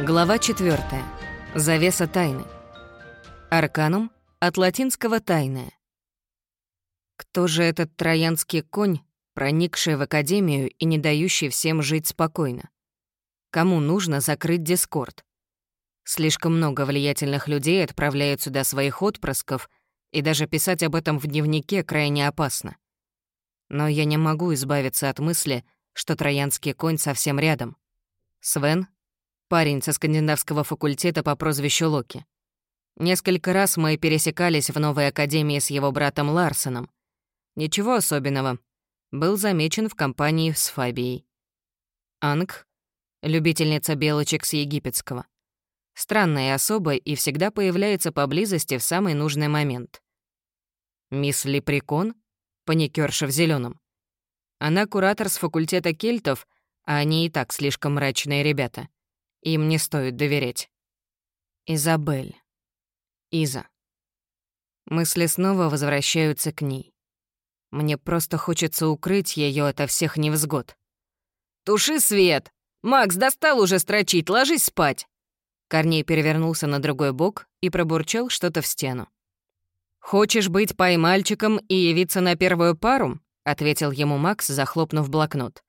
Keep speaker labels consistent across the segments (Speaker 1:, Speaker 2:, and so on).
Speaker 1: Глава 4. Завеса тайны. Арканум от латинского «тайная». Кто же этот троянский конь, проникший в Академию и не дающий всем жить спокойно? Кому нужно закрыть Дискорд? Слишком много влиятельных людей отправляют сюда своих отпрысков, и даже писать об этом в дневнике крайне опасно. Но я не могу избавиться от мысли, что троянский конь совсем рядом. Свен парень со скандинавского факультета по прозвищу Локи. Несколько раз мы пересекались в новой академии с его братом Ларсоном. Ничего особенного. Был замечен в компании с Фабией. Анг — любительница белочек с египетского. Странная особа и всегда появляется поблизости в самый нужный момент. Мисс Лепрекон — паникерша в зеленом. Она куратор с факультета кельтов, а они и так слишком мрачные ребята. Им не стоит доверять. Изабель. Иза. Мысли снова возвращаются к ней. Мне просто хочется укрыть ее ото всех невзгод. «Туши свет! Макс, достал уже строчить, ложись спать!» Корней перевернулся на другой бок и пробурчал что-то в стену. «Хочешь быть поймальчиком и явиться на первую пару?» — ответил ему Макс, захлопнув блокнот.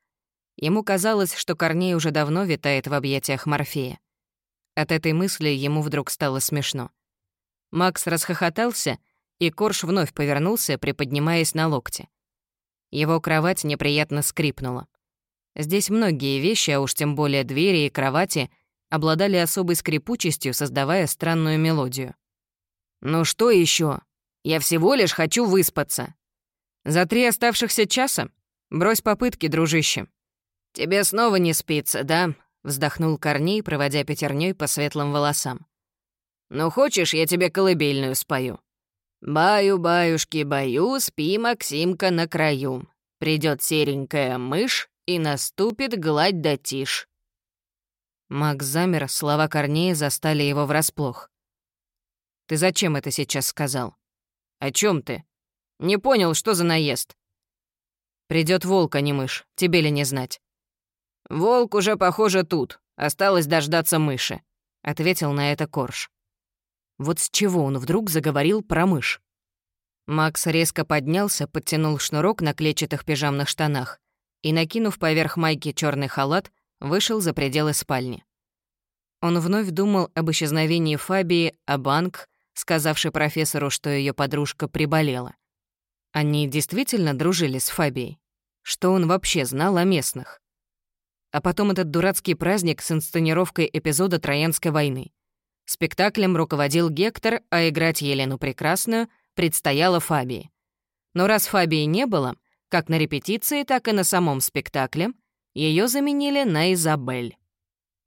Speaker 1: Ему казалось, что Корней уже давно витает в объятиях Морфея. От этой мысли ему вдруг стало смешно. Макс расхохотался, и Корж вновь повернулся, приподнимаясь на локте. Его кровать неприятно скрипнула. Здесь многие вещи, а уж тем более двери и кровати, обладали особой скрипучестью, создавая странную мелодию. «Ну что еще? Я всего лишь хочу выспаться. За три оставшихся часа брось попытки, дружище. «Тебе снова не спится, да?» — вздохнул Корней, проводя пятерней по светлым волосам. «Ну, хочешь, я тебе колыбельную спою?» «Баю-баюшки, баю, спи, Максимка, на краю. Придет серенькая мышь, и наступит гладь да тишь». Макс замер, слова Корнея застали его врасплох. «Ты зачем это сейчас сказал?» «О чем ты? Не понял, что за наезд?» Придет волк, а не мышь, тебе ли не знать?» «Волк уже, похоже, тут. Осталось дождаться мыши», — ответил на это Корж. Вот с чего он вдруг заговорил про мышь? Макс резко поднялся, подтянул шнурок на клетчатых пижамных штанах и, накинув поверх майки черный халат, вышел за пределы спальни. Он вновь думал об исчезновении Фабии, о банк, сказавший профессору, что ее подружка приболела. Они действительно дружили с Фабией? Что он вообще знал о местных? А потом этот дурацкий праздник с инсценировкой эпизода Троянской войны. Спектаклем руководил Гектор, а играть Елену Прекрасную предстояло Фабии. Но раз Фабии не было, как на репетиции, так и на самом спектакле, ее заменили на Изабель.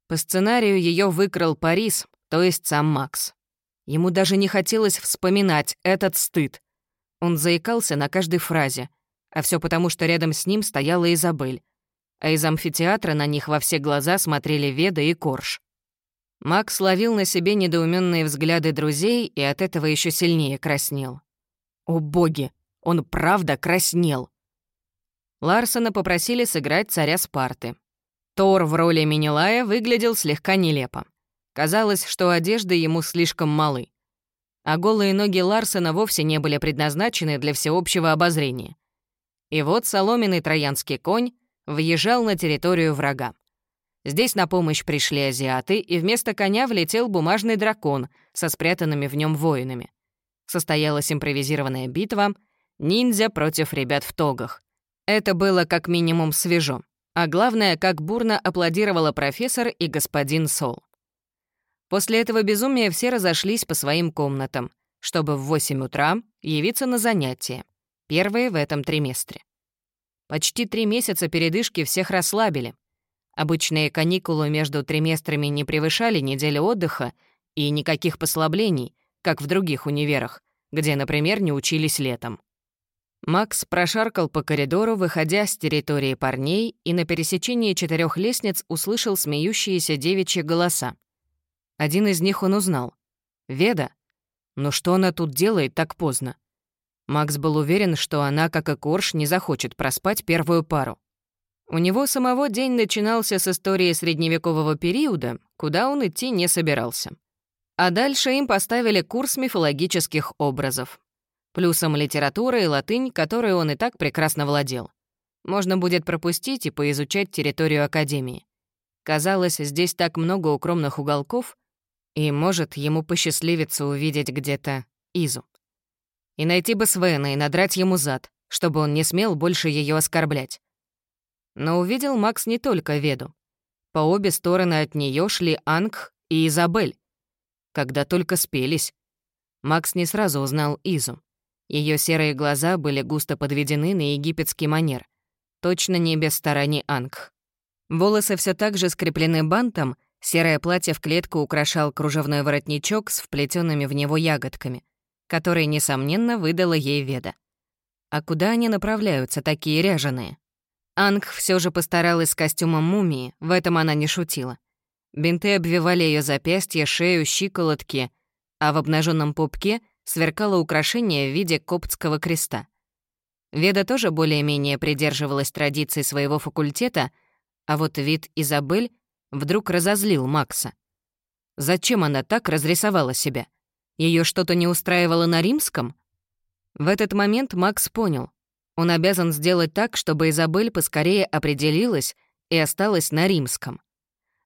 Speaker 1: По сценарию ее выкрал Парис, то есть сам Макс. Ему даже не хотелось вспоминать этот стыд. Он заикался на каждой фразе, а все потому, что рядом с ним стояла Изабель, а из амфитеатра на них во все глаза смотрели Веда и Корж. Макс ловил на себе недоуменные взгляды друзей и от этого еще сильнее краснел. О боги, он правда краснел. Ларсона попросили сыграть царя Спарты. Тор в роли Минилая выглядел слегка нелепо. Казалось, что одежды ему слишком малы. А голые ноги Ларсона вовсе не были предназначены для всеобщего обозрения. И вот соломенный троянский конь въезжал на территорию врага. Здесь на помощь пришли азиаты, и вместо коня влетел бумажный дракон со спрятанными в нем воинами. Состоялась импровизированная битва ниндзя против ребят в тогах. Это было как минимум свежо, а главное, как бурно аплодировала профессор и господин Сол. После этого безумия все разошлись по своим комнатам, чтобы в 8 утра явиться на занятия, первые в этом триместре. Почти три месяца передышки всех расслабили. Обычные каникулы между триместрами не превышали недели отдыха и никаких послаблений, как в других универах, где, например, не учились летом. Макс прошаркал по коридору, выходя с территории парней, и на пересечении четырех лестниц услышал смеющиеся девичьи голоса. Один из них он узнал. «Веда? Но что она тут делает так поздно?» Макс был уверен, что она, как и Корж, не захочет проспать первую пару. У него самого день начинался с истории средневекового периода, куда он идти не собирался. А дальше им поставили курс мифологических образов. Плюсом литература и латынь, которой он и так прекрасно владел. Можно будет пропустить и поизучать территорию Академии. Казалось, здесь так много укромных уголков, и, может, ему посчастливится увидеть где-то Изу. И найти бы Свена и надрать ему зад, чтобы он не смел больше ее оскорблять. Но увидел Макс не только Веду. По обе стороны от нее шли Анг и Изабель. Когда только спелись. Макс не сразу узнал Изу. Ее серые глаза были густо подведены на египетский манер. Точно не без стараний Анг. Волосы все так же скреплены бантом, серое платье в клетку украшал кружевной воротничок с вплетенными в него ягодками, который, несомненно, выдала ей Веда. А куда они направляются, такие ряженые? Анг все же постаралась с костюмом мумии, в этом она не шутила. Бинты обвивали ее запястья, шею, щиколотки, а в обнаженном пупке сверкало украшение в виде коптского креста. Веда тоже более-менее придерживалась традиций своего факультета, а вот вид Изабель вдруг разозлил Макса. Зачем она так разрисовала себя? Ее что-то не устраивало на римском? В этот момент Макс понял. Он обязан сделать так, чтобы Изабель поскорее определилась и осталась на римском.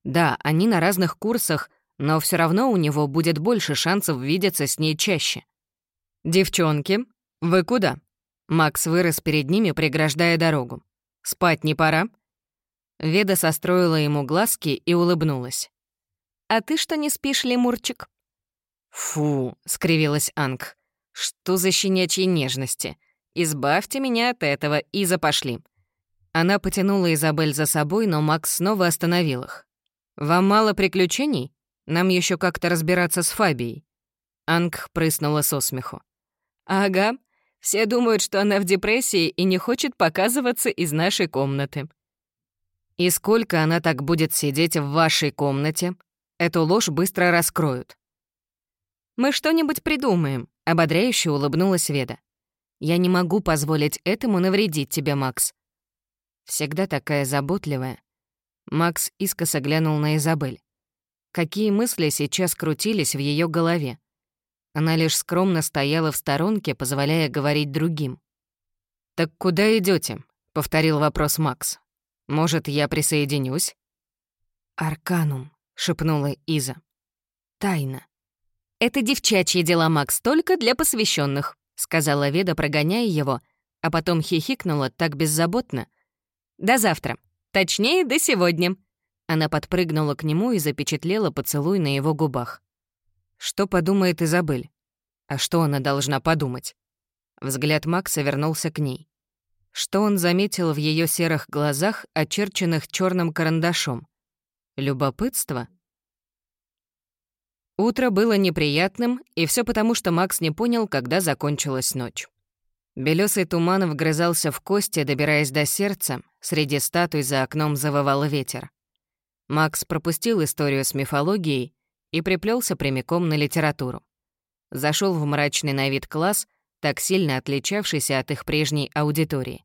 Speaker 1: Да, они на разных курсах, но все равно у него будет больше шансов видеться с ней чаще. «Девчонки, вы куда?» Макс вырос перед ними, преграждая дорогу. «Спать не пора?» Веда состроила ему глазки и улыбнулась. «А ты что не спишь, лемурчик?» «Фу», — скривилась Анг. «Что за щенячьи нежности? Избавьте меня от этого и запошли». Она потянула Изабель за собой, но Макс снова остановил их. «Вам мало приключений? Нам еще как-то разбираться с Фабией». Анг прыснула со смеху. «Ага, все думают, что она в депрессии и не хочет показываться из нашей комнаты». «И сколько она так будет сидеть в вашей комнате? Эту ложь быстро раскроют». «Мы что-нибудь придумаем», — ободряюще улыбнулась Веда. Я не могу позволить этому навредить тебе, Макс. Всегда такая заботливая. Макс искоса глянул на Изабель. Какие мысли сейчас крутились в ее голове? Она лишь скромно стояла в сторонке, позволяя говорить другим. «Так куда идете? повторил вопрос Макс. «Может, я присоединюсь?» «Арканум», — шепнула Иза. «Тайна». «Это девчачьи дела, Макс, только для посвященных сказала Веда, прогоняя его, а потом хихикнула так беззаботно. «До завтра. Точнее, до сегодня». Она подпрыгнула к нему и запечатлела поцелуй на его губах. Что подумает Изабель? А что она должна подумать? Взгляд Макса вернулся к ней. Что он заметил в ее серых глазах, очерченных черным карандашом? Любопытство? Утро было неприятным, и все потому, что Макс не понял, когда закончилась ночь. Белесый туман вгрызался в кости, добираясь до сердца, среди статуй за окном завывал ветер. Макс пропустил историю с мифологией и приплелся прямиком на литературу. Зашел в мрачный на вид класс, так сильно отличавшийся от их прежней аудитории.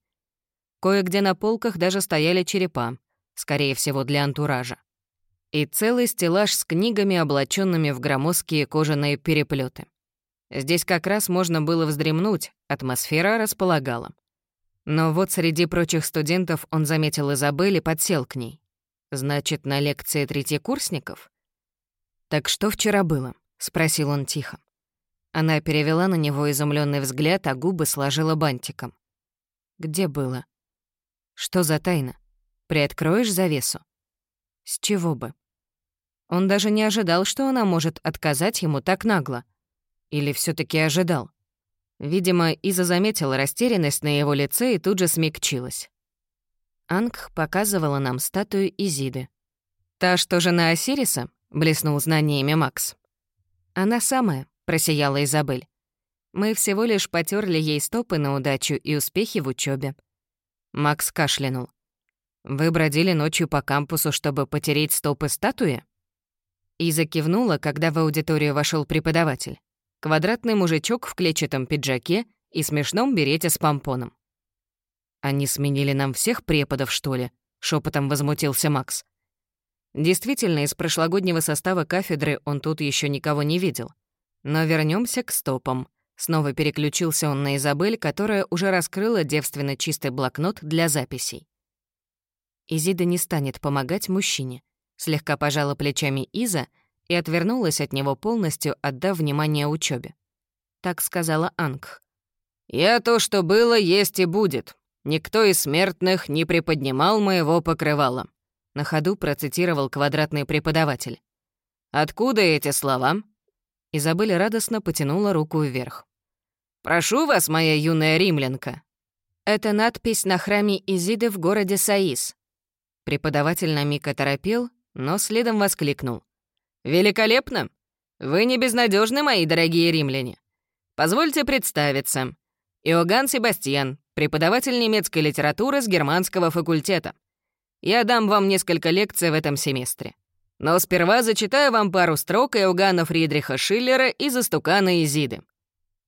Speaker 1: Кое-где на полках даже стояли черепа, скорее всего, для антуража и целый стеллаж с книгами, облаченными в громоздкие кожаные переплеты. Здесь как раз можно было вздремнуть, атмосфера располагала. Но вот среди прочих студентов он заметил Изабель и подсел к ней. Значит, на лекции третьекурсников? «Так что вчера было?» — спросил он тихо. Она перевела на него изумленный взгляд, а губы сложила бантиком. «Где было?» «Что за тайна? Приоткроешь завесу?» «С чего бы?» Он даже не ожидал, что она может отказать ему так нагло. Или все таки ожидал? Видимо, Иза заметила растерянность на его лице и тут же смягчилась. Анг показывала нам статую Изиды. «Та, что жена Осириса?» — блеснул знаниями Макс. «Она самая», — просияла Изабель. «Мы всего лишь потерли ей стопы на удачу и успехи в учебе. Макс кашлянул. «Вы бродили ночью по кампусу, чтобы потереть стопы статуи?» Иза кивнула, когда в аудиторию вошел преподаватель. Квадратный мужичок в клетчатом пиджаке и смешном берете с помпоном. «Они сменили нам всех преподов, что ли?» шепотом возмутился Макс. Действительно, из прошлогоднего состава кафедры он тут еще никого не видел. Но вернемся к стопам. Снова переключился он на Изабель, которая уже раскрыла девственно чистый блокнот для записей. Изида не станет помогать мужчине. Слегка пожала плечами Иза и отвернулась от него полностью, отдав внимание учебе. Так сказала Ангх. «Я то, что было, есть и будет. Никто из смертных не приподнимал моего покрывала», на ходу процитировал квадратный преподаватель. «Откуда эти слова?» Изабель радостно потянула руку вверх. «Прошу вас, моя юная римлянка». Это надпись на храме Изиды в городе Саис. Преподаватель на миг оторопел, но следом воскликнул. «Великолепно! Вы не безнадежны, мои дорогие римляне. Позвольте представиться. Иоганн Себастьян, преподаватель немецкой литературы с германского факультета. Я дам вам несколько лекций в этом семестре. Но сперва зачитаю вам пару строк Иоганна Фридриха Шиллера и Застукана Изиды».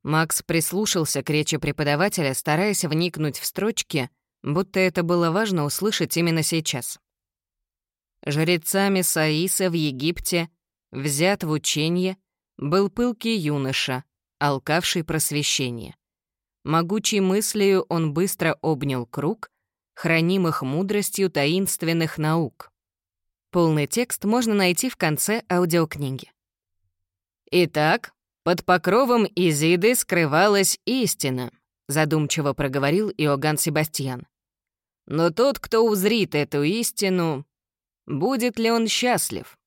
Speaker 1: Макс прислушался к речи преподавателя, стараясь вникнуть в строчки, будто это было важно услышать именно сейчас. Жрецами Саиса в Египте взят в учение был пылкий юноша, алкавший просвещение. Могучей мыслью он быстро обнял круг, хранимых мудростью таинственных наук. Полный текст можно найти в конце аудиокниги. Итак, под покровом Изиды скрывалась истина, задумчиво проговорил Иоганн Себастьян. Но тот, кто узрит эту истину, будет ли он счастлив?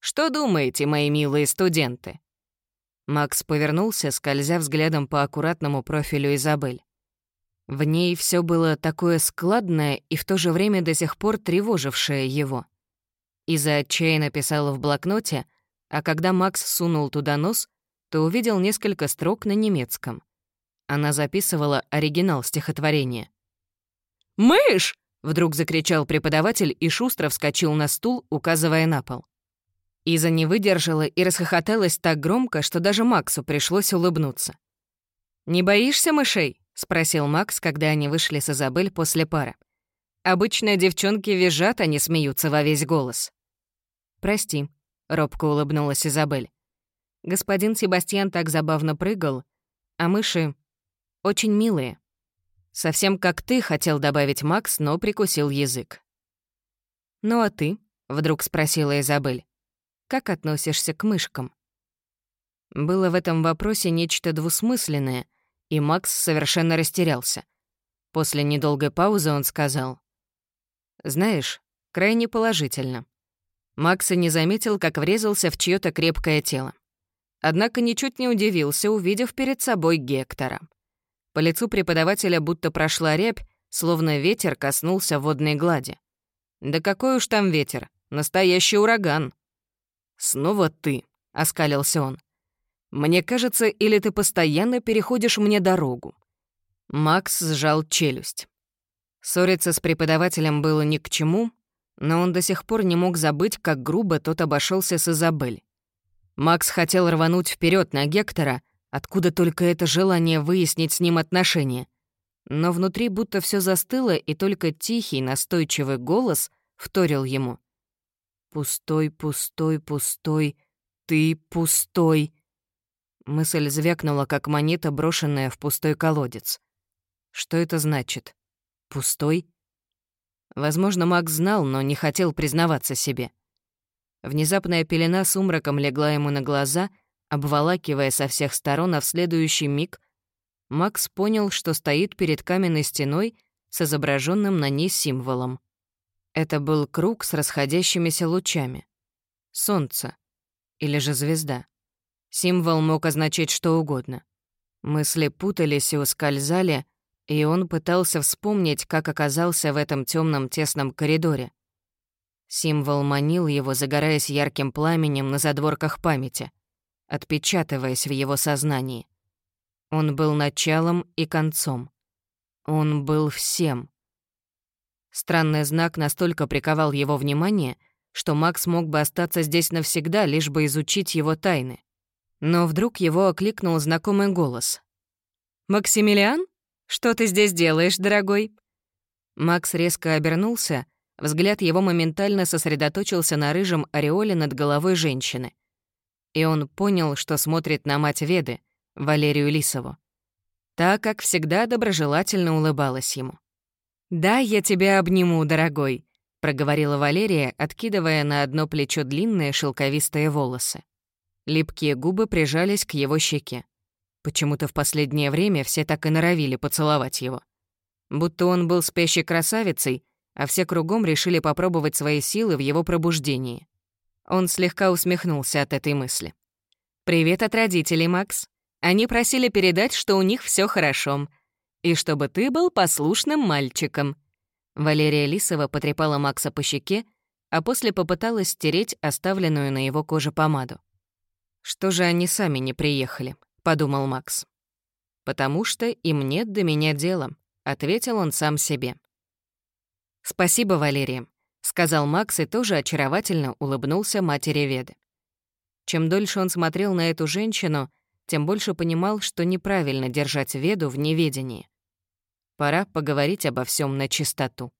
Speaker 1: Что думаете, мои милые студенты? Макс повернулся, скользя взглядом по аккуратному профилю Изабель. В ней все было такое складное и в то же время до сих пор тревожившее его. Иза отчаянно писала в блокноте, а когда Макс сунул туда нос, то увидел несколько строк на немецком. Она записывала оригинал стихотворения. «Мышь!» — вдруг закричал преподаватель и шустро вскочил на стул, указывая на пол. Иза не выдержала и расхохоталась так громко, что даже Максу пришлось улыбнуться. «Не боишься мышей?» — спросил Макс, когда они вышли с Изабель после пары. «Обычно девчонки визжат, а не смеются во весь голос». «Прости», — робко улыбнулась Изабель. Господин Себастьян так забавно прыгал, а мыши очень милые. Совсем как ты, хотел добавить Макс, но прикусил язык. «Ну а ты?» — вдруг спросила Изабель. «Как относишься к мышкам?» Было в этом вопросе нечто двусмысленное, и Макс совершенно растерялся. После недолгой паузы он сказал. «Знаешь, крайне положительно». Макс и не заметил, как врезался в чьё-то крепкое тело. Однако ничуть не удивился, увидев перед собой Гектора. По лицу преподавателя будто прошла рябь, словно ветер коснулся водной глади. «Да какой уж там ветер, настоящий ураган!» «Снова ты», — оскалился он. Мне кажется, или ты постоянно переходишь мне дорогу». Макс сжал челюсть. Ссориться с преподавателем было ни к чему, но он до сих пор не мог забыть, как грубо тот обошелся с Изабель. Макс хотел рвануть вперед на Гектора, откуда только это желание выяснить с ним отношения. Но внутри будто все застыло, и только тихий, настойчивый голос вторил ему. «Пустой, пустой, пустой, ты пустой». Мысль звякнула, как монета, брошенная в пустой колодец. Что это значит? Пустой? Возможно, Макс знал, но не хотел признаваться себе. Внезапная пелена сумраком легла ему на глаза, обволакивая со всех сторон, а в следующий миг Макс понял, что стоит перед каменной стеной с изображенным на ней символом. Это был круг с расходящимися лучами. Солнце. Или же звезда. Символ мог означать что угодно. Мысли путались и ускользали, и он пытался вспомнить, как оказался в этом темном тесном коридоре. Символ манил его, загораясь ярким пламенем на задворках памяти, отпечатываясь в его сознании. Он был началом и концом. Он был всем. Странный знак настолько приковал его внимание, что Макс мог бы остаться здесь навсегда, лишь бы изучить его тайны. Но вдруг его окликнул знакомый голос. «Максимилиан? Что ты здесь делаешь, дорогой?» Макс резко обернулся, взгляд его моментально сосредоточился на рыжем ореоле над головой женщины. И он понял, что смотрит на мать Веды, Валерию Лисову. Та, как всегда, доброжелательно улыбалась ему. «Да, я тебя обниму, дорогой», — проговорила Валерия, откидывая на одно плечо длинные шелковистые волосы. Липкие губы прижались к его щеке. Почему-то в последнее время все так и норовили поцеловать его. Будто он был спящей красавицей, а все кругом решили попробовать свои силы в его пробуждении. Он слегка усмехнулся от этой мысли. «Привет от родителей, Макс. Они просили передать, что у них все хорошо. И чтобы ты был послушным мальчиком». Валерия Лисова потрепала Макса по щеке, а после попыталась стереть оставленную на его коже помаду. «Что же они сами не приехали?» — подумал Макс. «Потому что им нет до меня дела», — ответил он сам себе. «Спасибо, Валерия», — сказал Макс и тоже очаровательно улыбнулся матери Веды. Чем дольше он смотрел на эту женщину, тем больше понимал, что неправильно держать Веду в неведении. Пора поговорить обо всем на чистоту.